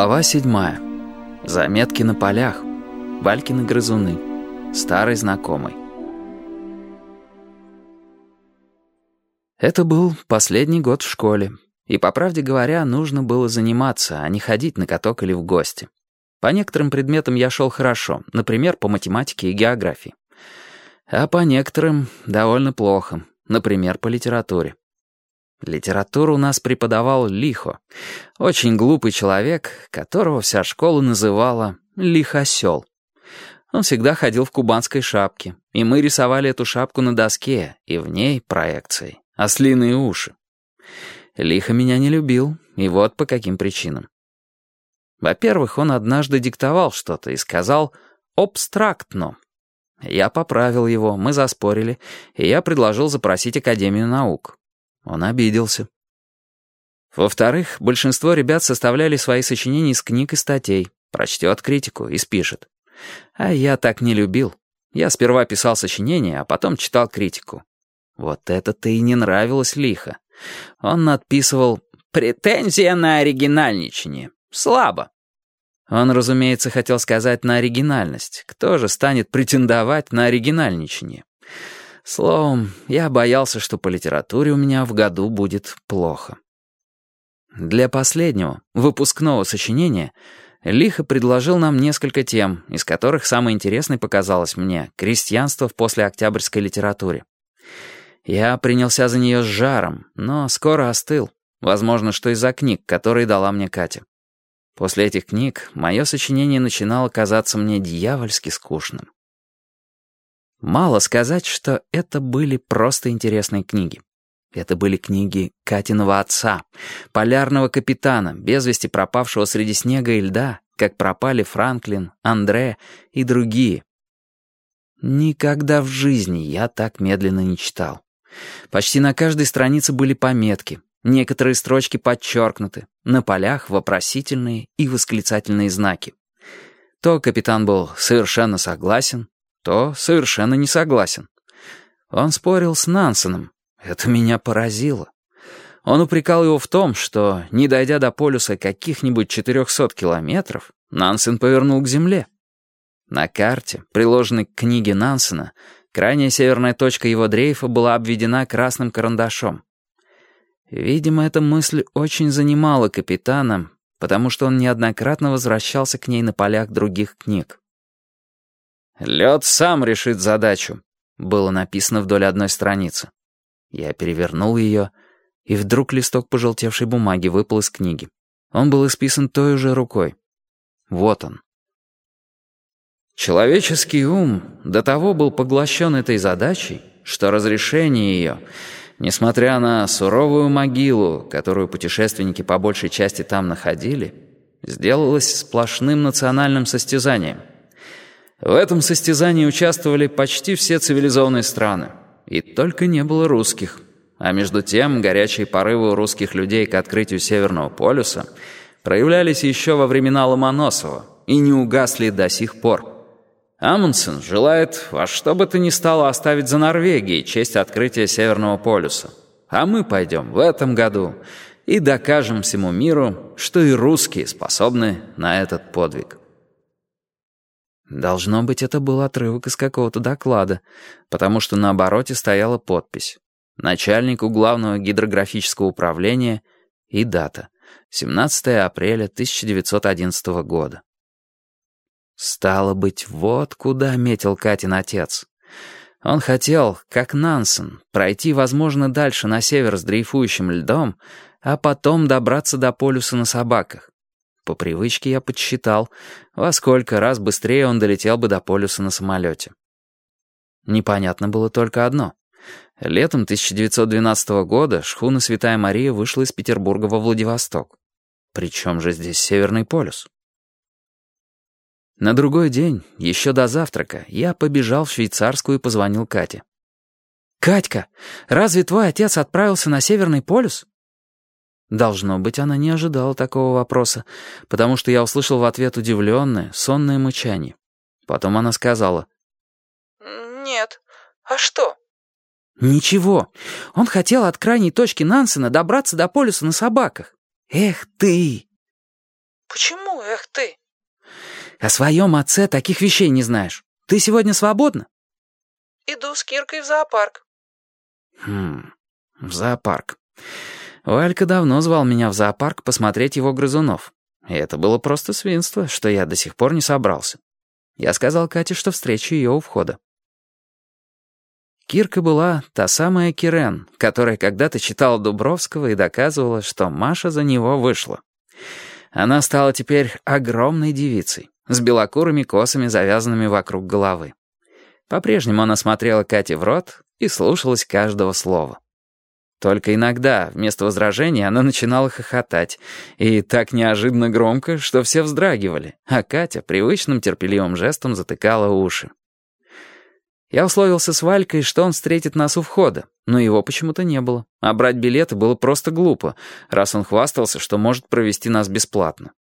Глава седьмая. Заметки на полях. Валькины грызуны. Старый знакомый. Это был последний год в школе. И, по правде говоря, нужно было заниматься, а не ходить на каток или в гости. По некоторым предметам я шел хорошо, например, по математике и географии. А по некоторым довольно плохо, например, по литературе. Литературу у нас преподавал Лихо, очень глупый человек, которого вся школа называла «лихосел». Он всегда ходил в кубанской шапке, и мы рисовали эту шапку на доске, и в ней проекцией, ослиные уши. Лихо меня не любил, и вот по каким причинам. Во-первых, он однажды диктовал что-то и сказал «абстрактно». Я поправил его, мы заспорили, и я предложил запросить Академию наук. Он обиделся. Во-вторых, большинство ребят составляли свои сочинения из книг и статей, прочтет критику и спишет. А я так не любил. Я сперва писал сочинения, а потом читал критику. Вот это-то и не нравилось лихо. Он надписывал «Претензия на оригинальничание. Слабо». Он, разумеется, хотел сказать на оригинальность. Кто же станет претендовать на оригинальничание? Словом, я боялся, что по литературе у меня в году будет плохо. Для последнего, выпускного сочинения, Лихо предложил нам несколько тем, из которых самой интересной показалось мне «Крестьянство в послеоктябрьской литературе». Я принялся за нее с жаром, но скоро остыл, возможно, что из-за книг, которые дала мне Катя. После этих книг мое сочинение начинало казаться мне дьявольски скучным. Мало сказать, что это были просто интересные книги. Это были книги Катиного отца, полярного капитана, без вести пропавшего среди снега и льда, как пропали Франклин, Андре и другие. Никогда в жизни я так медленно не читал. Почти на каждой странице были пометки, некоторые строчки подчеркнуты, на полях вопросительные и восклицательные знаки. То капитан был совершенно согласен, то совершенно не согласен. Он спорил с Нансеном. Это меня поразило. Он упрекал его в том, что, не дойдя до полюса каких-нибудь 400 километров, Нансен повернул к земле. На карте, приложенной к книге Нансена, крайняя северная точка его дрейфа была обведена красным карандашом. Видимо, эта мысль очень занимала капитана, потому что он неоднократно возвращался к ней на полях других книг. «Лед сам решит задачу», — было написано вдоль одной страницы. Я перевернул ее, и вдруг листок пожелтевшей бумаги выпал из книги. Он был исписан той же рукой. Вот он. Человеческий ум до того был поглощен этой задачей, что разрешение ее, несмотря на суровую могилу, которую путешественники по большей части там находили, сделалось сплошным национальным состязанием. В этом состязании участвовали почти все цивилизованные страны. И только не было русских. А между тем, горячие порывы у русских людей к открытию Северного полюса проявлялись еще во времена Ломоносова и не угасли до сих пор. Амундсен желает во что бы то ни стало оставить за Норвегией честь открытия Северного полюса. А мы пойдем в этом году и докажем всему миру, что и русские способны на этот подвиг. Должно быть, это был отрывок из какого-то доклада, потому что на обороте стояла подпись. Начальнику главного гидрографического управления и дата. 17 апреля 1911 года. Стало быть, вот куда метил Катин отец. Он хотел, как Нансен, пройти, возможно, дальше на север с дрейфующим льдом, а потом добраться до полюса на собаках. По привычке я подсчитал, во сколько раз быстрее он долетел бы до полюса на самолете. Непонятно было только одно. Летом 1912 года шхуна «Святая Мария» вышла из Петербурга во Владивосток. Причем же здесь Северный полюс? На другой день, еще до завтрака, я побежал в швейцарскую и позвонил Кате. «Катька, разве твой отец отправился на Северный полюс?» Должно быть, она не ожидала такого вопроса, потому что я услышал в ответ удивленное, сонное мычание. Потом она сказала. «Нет. А что?» «Ничего. Он хотел от крайней точки Нансена добраться до полюса на собаках. Эх ты!» Почему, эх ты? О своем отце таких вещей не знаешь. Ты сегодня свободна? Иду с Киркой в зоопарк. Хм, в зоопарк. Валька давно звал меня в зоопарк посмотреть его грызунов. И это было просто свинство, что я до сих пор не собрался. Я сказал Кате, что встречу ее у входа. Кирка была та самая Кирен, которая когда-то читала Дубровского и доказывала, что Маша за него вышла. Она стала теперь огромной девицей, с белокурыми косами, завязанными вокруг головы. По-прежнему она смотрела Кате в рот и слушалась каждого слова. Только иногда, вместо возражений, она начинала хохотать, и так неожиданно громко, что все вздрагивали, а Катя привычным терпеливым жестом затыкала уши. Я условился с Валькой, что он встретит нас у входа, но его почему-то не было, а брать билеты было просто глупо, раз он хвастался, что может провести нас бесплатно.